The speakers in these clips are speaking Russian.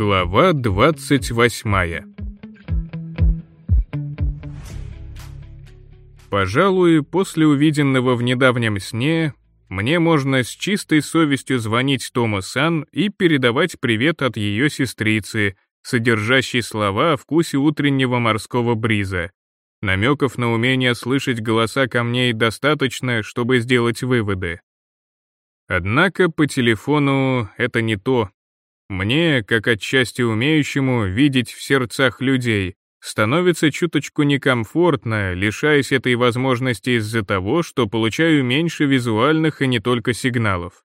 Глава 28 Пожалуй, после увиденного в недавнем сне, мне можно с чистой совестью звонить Тома Сан и передавать привет от ее сестрицы, содержащей слова о вкусе утреннего морского бриза. Намеков на умение слышать голоса камней достаточно, чтобы сделать выводы. Однако по телефону это не то. Мне, как отчасти умеющему видеть в сердцах людей, становится чуточку некомфортно, лишаясь этой возможности из-за того, что получаю меньше визуальных и не только сигналов.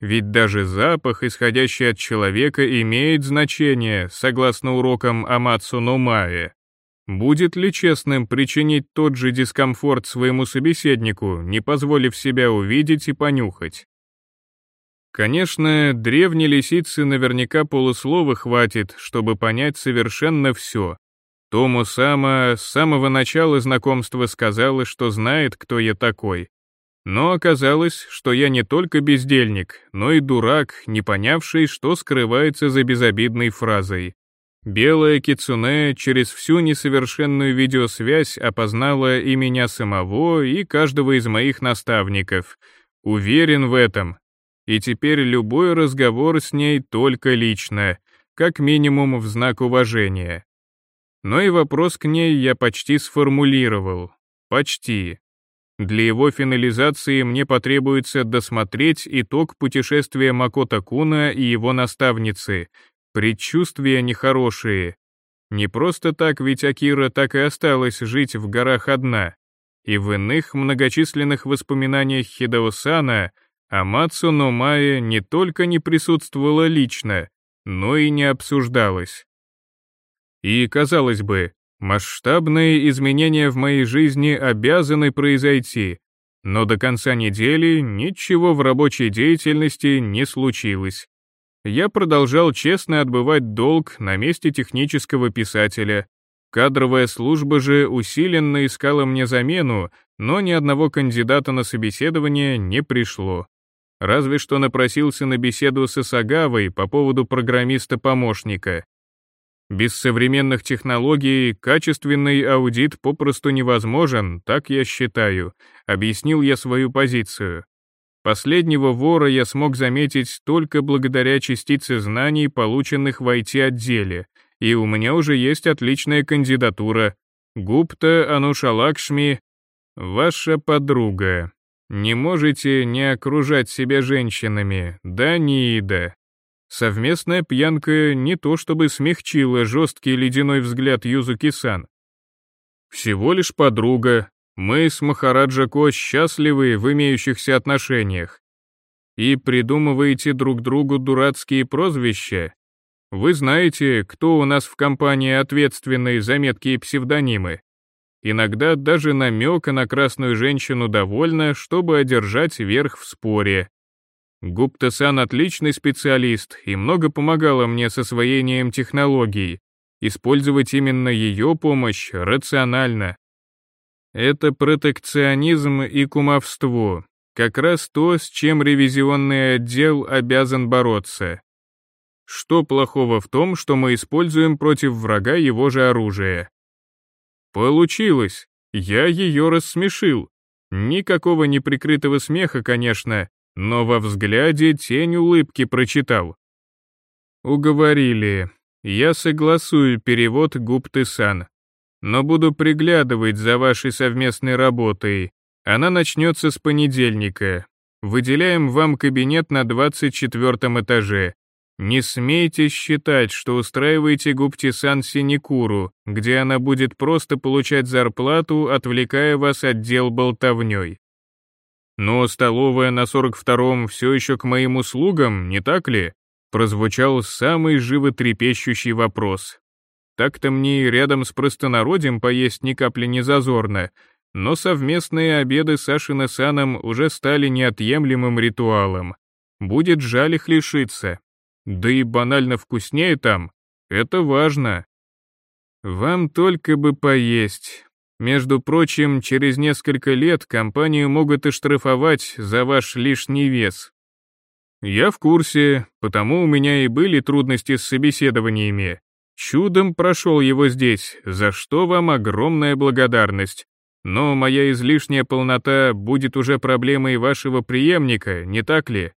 Ведь даже запах, исходящий от человека, имеет значение, согласно урокам Амацу Номае. Будет ли честным причинить тот же дискомфорт своему собеседнику, не позволив себя увидеть и понюхать? Конечно, древней лисицы наверняка полуслова хватит, чтобы понять совершенно все. Тому Сама с самого начала знакомства сказала, что знает, кто я такой. Но оказалось, что я не только бездельник, но и дурак, не понявший, что скрывается за безобидной фразой. Белая кицуне через всю несовершенную видеосвязь опознала и меня самого, и каждого из моих наставников. Уверен в этом, и теперь любой разговор с ней только лично, как минимум в знак уважения. Но и вопрос к ней я почти сформулировал. Почти. Для его финализации мне потребуется досмотреть итог путешествия Макота Куна и его наставницы. Предчувствия нехорошие. Не просто так ведь Акира так и осталась жить в горах одна. И в иных многочисленных воспоминаниях Хидеосана — Амацу Номае не только не присутствовала лично, но и не обсуждалась. И, казалось бы, масштабные изменения в моей жизни обязаны произойти, но до конца недели ничего в рабочей деятельности не случилось. Я продолжал честно отбывать долг на месте технического писателя. Кадровая служба же усиленно искала мне замену, но ни одного кандидата на собеседование не пришло разве что напросился на беседу с Исагавой по поводу программиста-помощника. Без современных технологий качественный аудит попросту невозможен, так я считаю, объяснил я свою позицию. Последнего вора я смог заметить только благодаря частице знаний, полученных в IT-отделе, и у меня уже есть отличная кандидатура. Гупта Анушалакшми, ваша подруга. Не можете не окружать себя женщинами, да, Ниида? Совместная пьянка не то чтобы смягчила жесткий ледяной взгляд Юзуки-сан. Всего лишь подруга, мы с Махараджако счастливы в имеющихся отношениях. И придумываете друг другу дурацкие прозвища? Вы знаете, кто у нас в компании ответственный за меткие псевдонимы? Иногда даже намека на красную женщину довольно, чтобы одержать верх в споре. Гупта-сан отличный специалист и много помогала мне с освоением технологий. Использовать именно ее помощь рационально. Это протекционизм и кумовство, как раз то, с чем ревизионный отдел обязан бороться. Что плохого в том, что мы используем против врага его же оружие? Получилось. Я ее рассмешил. Никакого неприкрытого смеха, конечно, но во взгляде тень улыбки прочитал. Уговорили. Я согласую перевод Гупты-сан. Но буду приглядывать за вашей совместной работой. Она начнется с понедельника. Выделяем вам кабинет на 24 этаже. Не смейте считать, что устраиваете Гуптисан Синекуру, где она будет просто получать зарплату, отвлекая вас от дел болтовней. Но столовая на 42-м все еще к моим услугам, не так ли? Прозвучал самый животрепещущий вопрос. Так-то мне рядом с простонародьем поесть ни капли не зазорно, но совместные обеды с Сашиной Саном уже стали неотъемлемым ритуалом. Будет жаль их лишиться. Да и банально вкуснее там. Это важно. Вам только бы поесть. Между прочим, через несколько лет компанию могут и штрафовать за ваш лишний вес. Я в курсе, потому у меня и были трудности с собеседованиями. Чудом прошел его здесь, за что вам огромная благодарность. Но моя излишняя полнота будет уже проблемой вашего преемника, не так ли?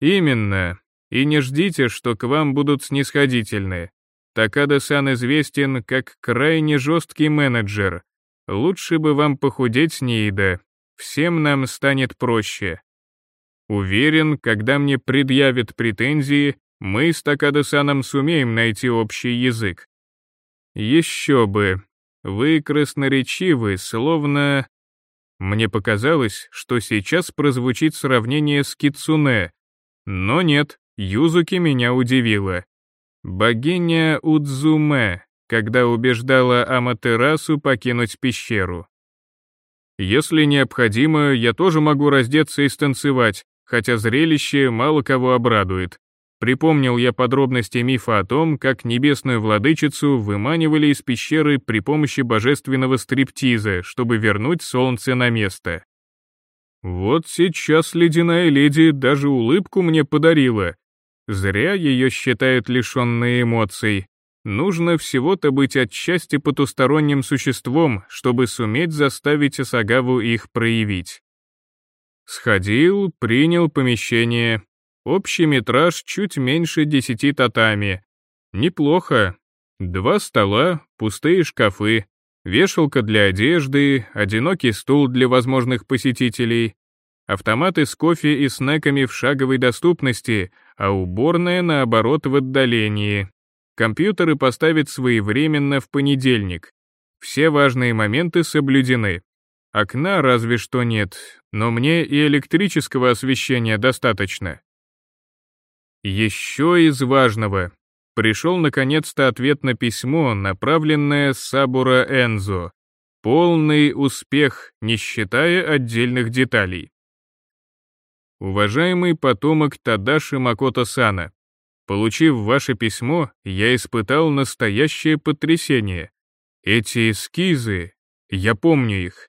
Именно. И не ждите, что к вам будут снисходительны. Такада-сан известен как крайне жесткий менеджер. Лучше бы вам похудеть, Ниида. Всем нам станет проще. Уверен, когда мне предъявят претензии, мы с Такада-саном сумеем найти общий язык. Еще бы. Вы красноречивы, словно... Мне показалось, что сейчас прозвучит сравнение с Кицуне. Но нет, Юзуки меня удивила. Богиня Удзуме, когда убеждала Аматерасу покинуть пещеру. Если необходимо, я тоже могу раздеться и станцевать, хотя зрелище мало кого обрадует. Припомнил я подробности мифа о том, как небесную владычицу выманивали из пещеры при помощи божественного стриптиза, чтобы вернуть солнце на место. Вот сейчас ледяная леди даже улыбку мне подарила, Зря ее считают лишенной эмоций. Нужно всего-то быть отчасти потусторонним существом, чтобы суметь заставить Асагаву их проявить. Сходил, принял помещение. Общий метраж чуть меньше десяти татами. Неплохо. Два стола, пустые шкафы, вешалка для одежды, одинокий стул для возможных посетителей, автоматы с кофе и снеками в шаговой доступности, а уборная, наоборот, в отдалении. Компьютеры поставить своевременно в понедельник. Все важные моменты соблюдены. Окна разве что нет, но мне и электрического освещения достаточно. Еще из важного. Пришел наконец-то ответ на письмо, направленное Сабура Энзо. Полный успех, не считая отдельных деталей. Уважаемый потомок Тадаши Макото-сана, получив ваше письмо, я испытал настоящее потрясение. Эти эскизы, я помню их.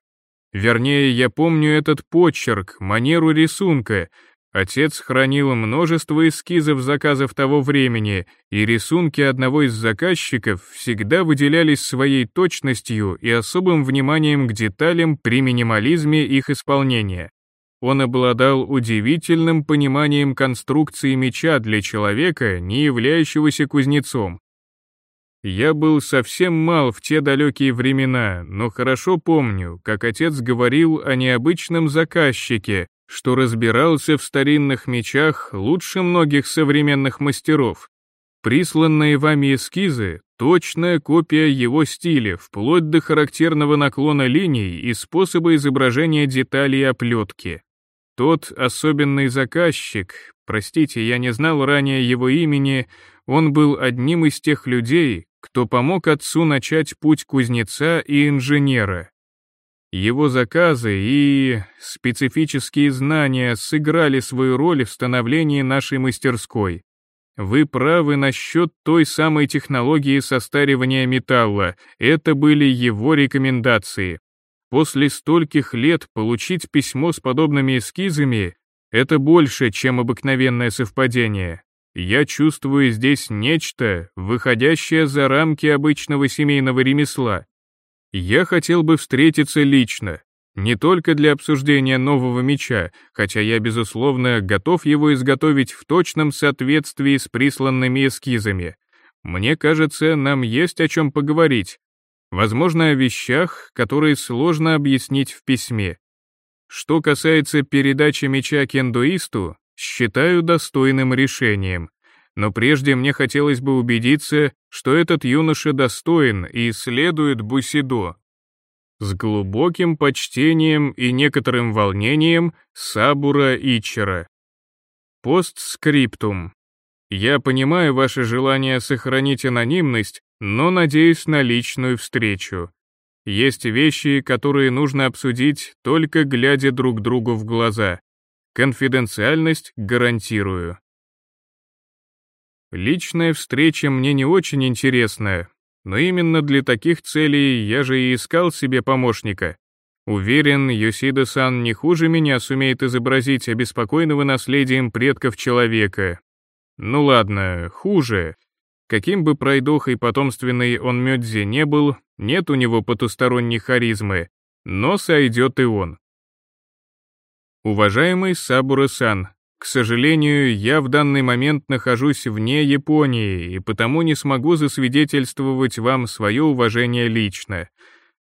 Вернее, я помню этот почерк, манеру рисунка. Отец хранил множество эскизов заказов того времени, и рисунки одного из заказчиков всегда выделялись своей точностью и особым вниманием к деталям при минимализме их исполнения он обладал удивительным пониманием конструкции меча для человека, не являющегося кузнецом. Я был совсем мал в те далекие времена, но хорошо помню, как отец говорил о необычном заказчике, что разбирался в старинных мечах лучше многих современных мастеров. Присланные вами эскизы — точная копия его стиля, вплоть до характерного наклона линий и способа изображения деталей оплетки. Тот особенный заказчик, простите, я не знал ранее его имени, он был одним из тех людей, кто помог отцу начать путь кузнеца и инженера. Его заказы и специфические знания сыграли свою роль в становлении нашей мастерской. Вы правы насчет той самой технологии состаривания металла, это были его рекомендации. После стольких лет получить письмо с подобными эскизами — это больше, чем обыкновенное совпадение. Я чувствую здесь нечто, выходящее за рамки обычного семейного ремесла. Я хотел бы встретиться лично, не только для обсуждения нового меча, хотя я, безусловно, готов его изготовить в точном соответствии с присланными эскизами. Мне кажется, нам есть о чем поговорить, Возможно, о вещах, которые сложно объяснить в письме. Что касается передачи меча кендуисту, считаю достойным решением. Но прежде мне хотелось бы убедиться, что этот юноша достоин и следует Бусидо. С глубоким почтением и некоторым волнением Сабура Ичера. Постскриптум. Я понимаю ваше желание сохранить анонимность, но надеюсь на личную встречу. Есть вещи, которые нужно обсудить, только глядя друг другу в глаза. Конфиденциальность гарантирую. Личная встреча мне не очень интересна, но именно для таких целей я же и искал себе помощника. Уверен, Йосида-сан не хуже меня сумеет изобразить обеспокоенного наследием предков человека. Ну ладно, хуже. Каким бы пройдохой потомственный он Мёдзи не был, нет у него потусторонней харизмы, но сойдет и он. Уважаемый Сабура-сан, к сожалению, я в данный момент нахожусь вне Японии и потому не смогу засвидетельствовать вам свое уважение лично.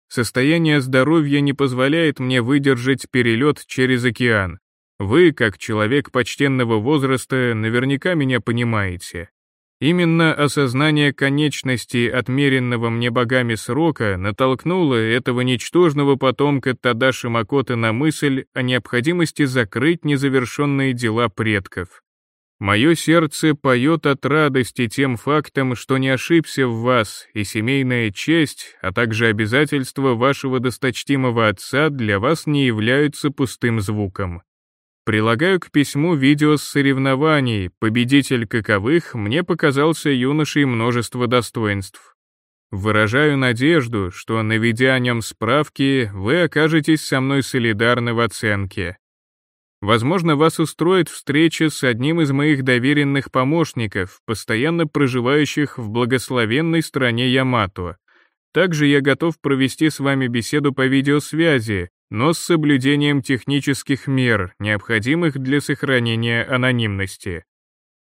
Состояние здоровья не позволяет мне выдержать перелет через океан. Вы, как человек почтенного возраста, наверняка меня понимаете. Именно осознание конечности отмеренного мне богами срока натолкнуло этого ничтожного потомка Тадаши Макоты на мысль о необходимости закрыть незавершенные дела предков. Мое сердце поет от радости тем фактом, что не ошибся в вас, и семейная честь, а также обязательства вашего досточтимого отца для вас не являются пустым звуком. Прилагаю к письму видео с соревнований, победитель каковых мне показался юношей множество достоинств. Выражаю надежду, что, наведя о нем справки, вы окажетесь со мной солидарны в оценке. Возможно, вас устроит встреча с одним из моих доверенных помощников, постоянно проживающих в благословенной стране Ямато. Также я готов провести с вами беседу по видеосвязи, но с соблюдением технических мер, необходимых для сохранения анонимности.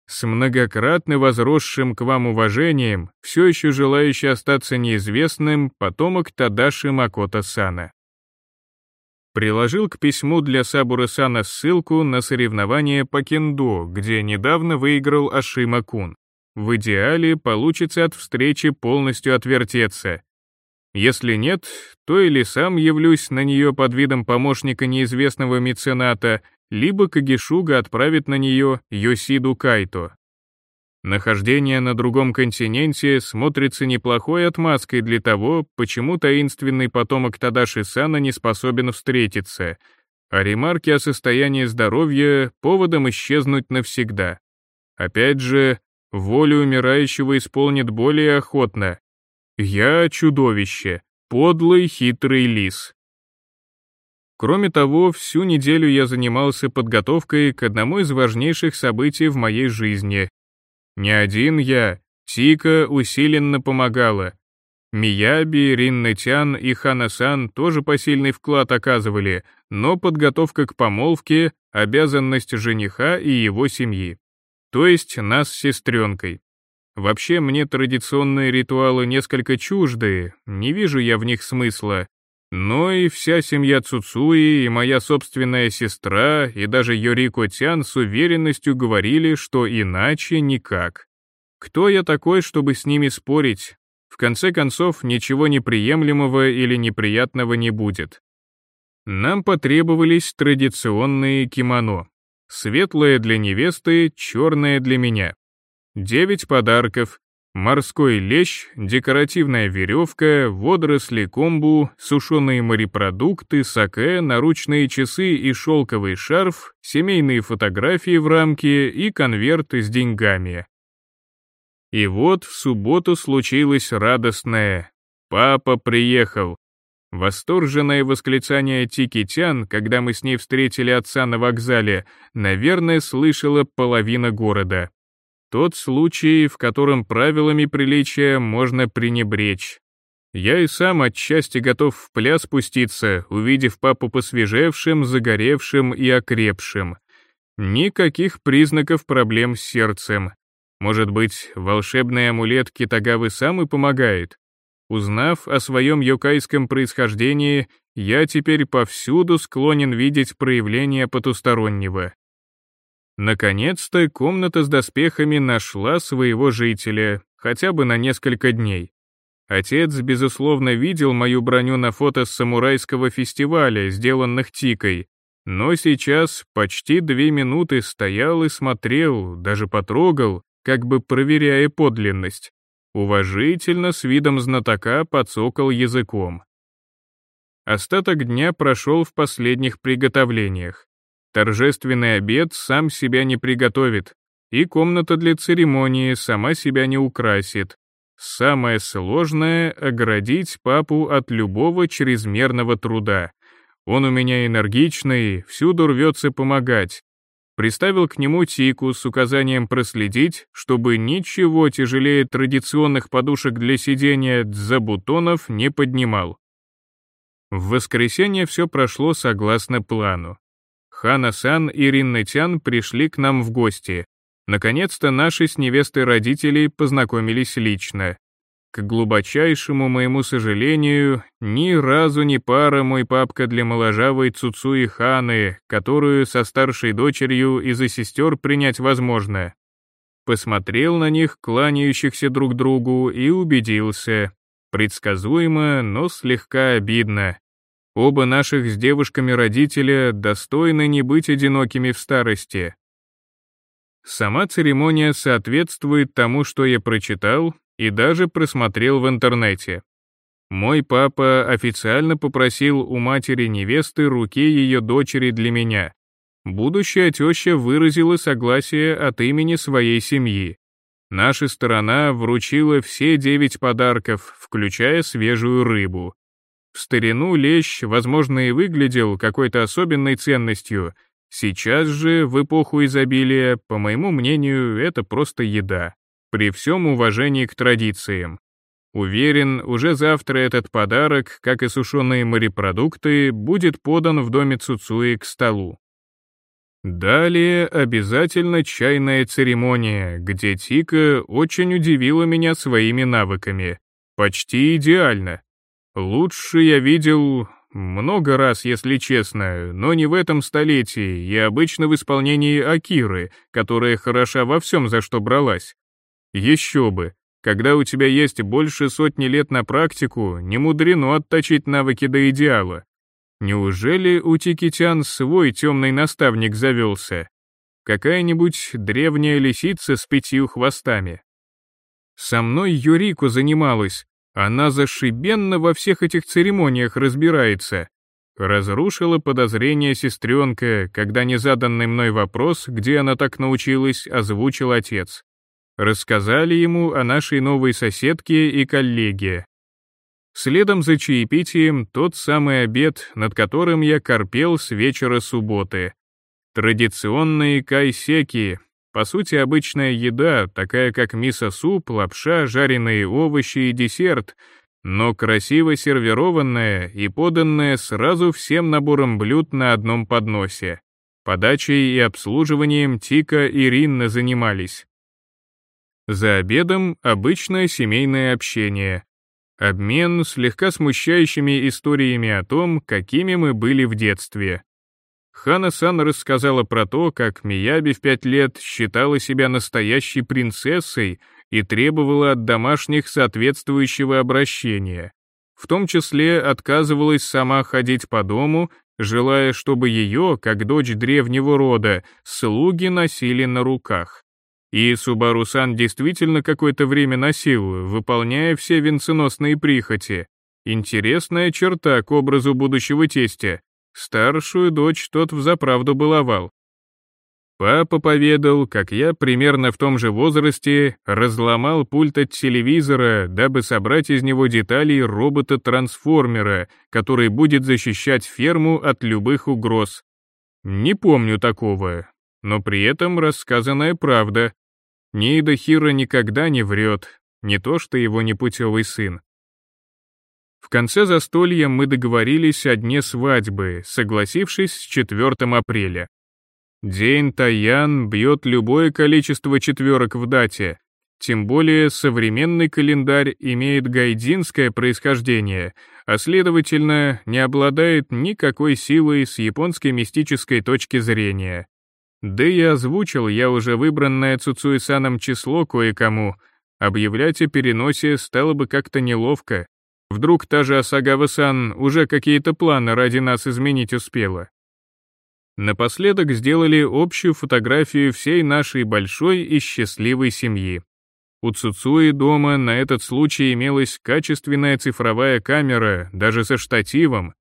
С многократно возросшим к вам уважением, все еще желающий остаться неизвестным, потомок Тадаши Макото-сана. Приложил к письму для Сабуры-сана ссылку на соревнование по кендо, где недавно выиграл Ашима-кун. В идеале получится от встречи полностью отвертеться, если нет, то или сам явлюсь на нее под видом помощника неизвестного мецената, либо Кагишуга отправит на нее Йосиду Кайто. Нахождение на другом континенте смотрится неплохой отмазкой для того, почему таинственный потомок Тадаши Сана не способен встретиться, а ремарки о состоянии здоровья — поводом исчезнуть навсегда. Опять же, волю умирающего исполнит более охотно, я чудовище, подлый хитрый лис. Кроме того, всю неделю я занимался подготовкой к одному из важнейших событий в моей жизни. Не один я, Тика усиленно помогала. Мияби, Риннетян и Ханасан тоже посильный вклад оказывали, но подготовка к помолвке — обязанность жениха и его семьи. То есть нас с сестренкой. Вообще мне традиционные ритуалы несколько чужды, не вижу я в них смысла. Но и вся семья Цуцуи, и моя собственная сестра, и даже Йорико Тян с уверенностью говорили, что иначе никак. Кто я такой, чтобы с ними спорить? В конце концов, ничего неприемлемого или неприятного не будет. Нам потребовались традиционные кимоно. Светлое для невесты, черное для меня. Девять подарков. Морской лещ, декоративная веревка, водоросли комбу, сушеные морепродукты, саке, наручные часы и шелковый шарф, семейные фотографии в рамке и конверты с деньгами. И вот в субботу случилось радостное. Папа приехал. Восторженное восклицание Тикитян, когда мы с ней встретили отца на вокзале, наверное, слышала половина города. Тот случай, в котором правилами приличия можно пренебречь. Я и сам отчасти готов в пляс спуститься, увидев папу посвежевшим, загоревшим и окрепшим. Никаких признаков проблем с сердцем. Может быть, волшебный амулет Китагавы сам и помогает? Узнав о своем йокайском происхождении, я теперь повсюду склонен видеть проявления потустороннего. Наконец-то комната с доспехами нашла своего жителя, хотя бы на несколько дней. Отец, безусловно, видел мою броню на фото с самурайского фестиваля, сделанных Тикой, но сейчас почти две минуты стоял и смотрел, даже потрогал, как бы проверяя подлинность. Уважительно, с видом знатока, подсокал языком. Остаток дня прошел в последних приготовлениях. Торжественный обед сам себя не приготовит, и комната для церемонии сама себя не украсит. Самое сложное — оградить папу от любого чрезмерного труда. Он у меня энергичный, всюду рвется помогать. Приставил к нему тику с указанием проследить, чтобы ничего тяжелее традиционных подушек для сидения дзабутонов не поднимал. В воскресенье все прошло согласно плану. Хана-сан и Риннетян пришли к нам в гости. Наконец-то наши с невестой родители познакомились лично. К глубочайшему моему сожалению, ни разу не пара мой папка для моложавой Цуцуи Ханы, которую со старшей дочерью из-за сестер принять возможно. Посмотрел на них, кланяющихся друг другу, и убедился. Предсказуемо, но слегка обидно. Оба наших с девушками родителя достойны не быть одинокими в старости. Сама церемония соответствует тому, что я прочитал и даже просмотрел в интернете. Мой папа официально попросил у матери невесты руки ее дочери для меня. Будущая теща выразила согласие от имени своей семьи. Наша сторона вручила все девять подарков, включая свежую рыбу. В старину лещ, возможно, и выглядел какой-то особенной ценностью. Сейчас же, в эпоху изобилия, по моему мнению, это просто еда. При всем уважении к традициям. Уверен, уже завтра этот подарок, как и сушеные морепродукты, будет подан в доме Цуцуи к столу. Далее обязательно чайная церемония, где Тика очень удивила меня своими навыками. Почти идеально. Лучше я видел много раз, если честно, но не в этом столетии и обычно в исполнении Акиры, которая хороша во всем, за что бралась. Еще бы, когда у тебя есть больше сотни лет на практику, не мудрено отточить навыки до идеала. Неужели у Тикитян свой темный наставник завелся? Какая-нибудь древняя лисица с пятью хвостами? Со мной Юрику занималась, она зашибенно во всех этих церемониях разбирается. Разрушила подозрение сестренка, когда незаданный мной вопрос, где она так научилась, озвучил отец. Рассказали ему о нашей новой соседке и коллеге, Следом за чаепитием тот самый обед, над которым я корпел с вечера субботы. Традиционные кайсеки, по сути обычная еда, такая как мисо-суп, лапша, жареные овощи и десерт, но красиво сервированная и поданная сразу всем набором блюд на одном подносе. Подачей и обслуживанием Тика и Ринна занимались. За обедом обычное семейное общение, Обмен слегка смущающими историями о том, какими мы были в детстве. Хана-сан рассказала про то, как Мияби в пять лет считала себя настоящей принцессой и требовала от домашних соответствующего обращения. В том числе отказывалась сама ходить по дому, желая, чтобы ее, как дочь древнего рода, слуги носили на руках. И Субару-сан действительно какое-то время носил, выполняя все венценосные прихоти. Интересная черта к образу будущего тестя. Старшую дочь тот взаправду баловал. Папа поведал, как я примерно в том же возрасте разломал пульт от телевизора, дабы собрать из него детали робота-трансформера, который будет защищать ферму от любых угроз. Не помню такого, но при этом рассказанная правда. Нида Хира никогда не врет, не то что его непутевый сын. В конце застолья мы договорились о дне свадьбы, согласившись с 4 апреля. День Таян бьет любое количество четверок в дате, тем более современный календарь имеет гайдинское происхождение, а следовательно, не обладает никакой силой с японской мистической точки зрения. Да и озвучил я уже выбранное Цуцуисаном число кое-кому. Объявлять о переносе стало бы как-то неловко. Вдруг та же Асагава-сан уже какие-то планы ради нас изменить успела. Напоследок сделали общую фотографию всей нашей большой и счастливой семьи. У Цуцуи дома на этот случай имелась качественная цифровая камера, даже со штативом.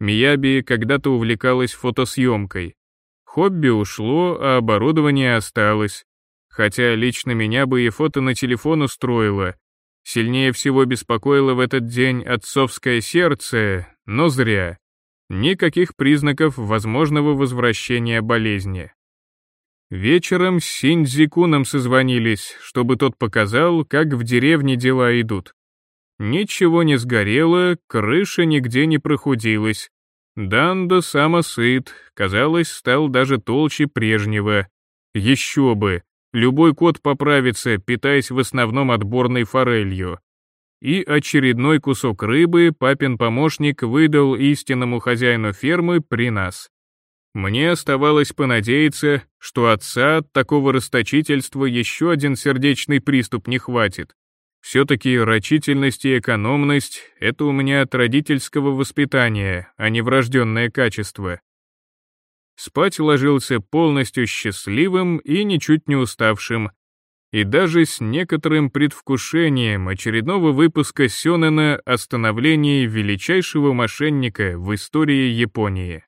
Мияби когда-то увлекалась фотосъемкой. Хобби ушло, а оборудование осталось. Хотя лично меня бы и фото на телефон устроило. Сильнее всего беспокоило в этот день отцовское сердце, но зря. Никаких признаков возможного возвращения болезни. Вечером с Синдзикуном созвонились, чтобы тот показал, как в деревне дела идут. Ничего не сгорело, крыша нигде не прохудилась. Дандо самосыт, казалось, стал даже толще прежнего. Еще бы, любой кот поправится, питаясь в основном отборной форелью. И очередной кусок рыбы папин помощник выдал истинному хозяину фермы при нас. Мне оставалось понадеяться, что отца от такого расточительства еще один сердечный приступ не хватит. Все-таки рачительность и экономность — это у меня от родительского воспитания, а не врожденное качество. Спать ложился полностью счастливым и ничуть не уставшим, и даже с некоторым предвкушением очередного выпуска Сёнэна о становлении величайшего мошенника в истории Японии.